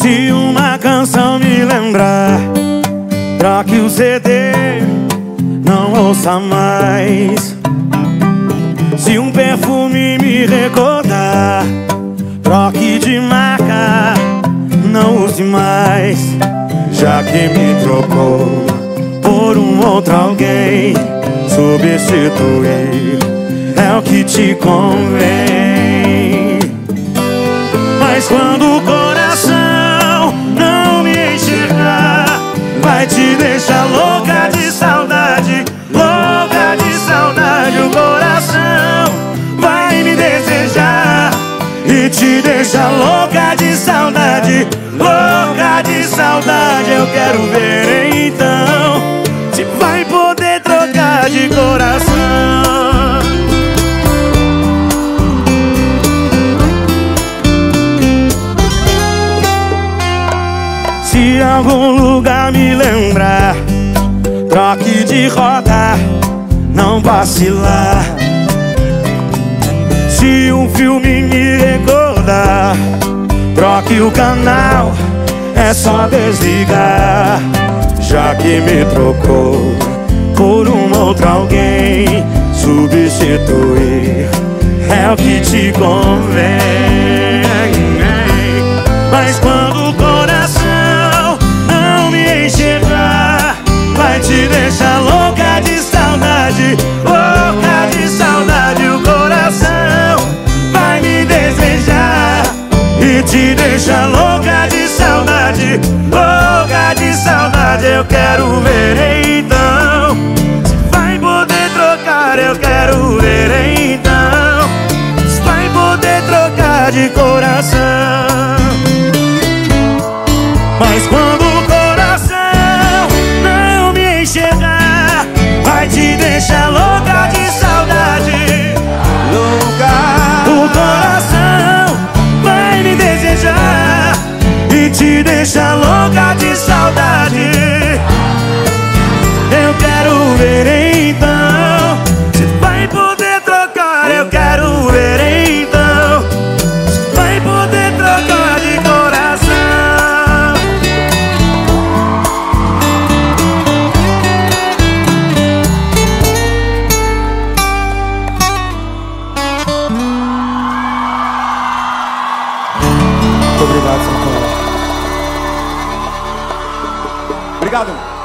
Se uma canção me lembrar, troque o CD, não ouça mais. Se um perfume me recordar, troque de marca, não use mais. Já que me trocou por um outro alguém, substituir é o que te convém. Te deixar louca de saudade, louca de saudade. O coração vai me desejar e te deixar louca de saudade, louca de saudade. Eu quero ver algum lugar me lembrar, troque de rota, não vacilar. Se um filme me recordar, troque o canal, é só desligar. Já que me trocou por um outro alguém, substituir é o que te convém. Te deixar louca de saudade, louca de saudade. Eu quero ver então vai poder trocar. Eu quero ver então vai poder trocar de coração. Te deixar louca de saudade. Eu quero ver então se vai poder trocar. Eu quero ver então se vai poder trocar de coração. Obrigado, São. Obrigado.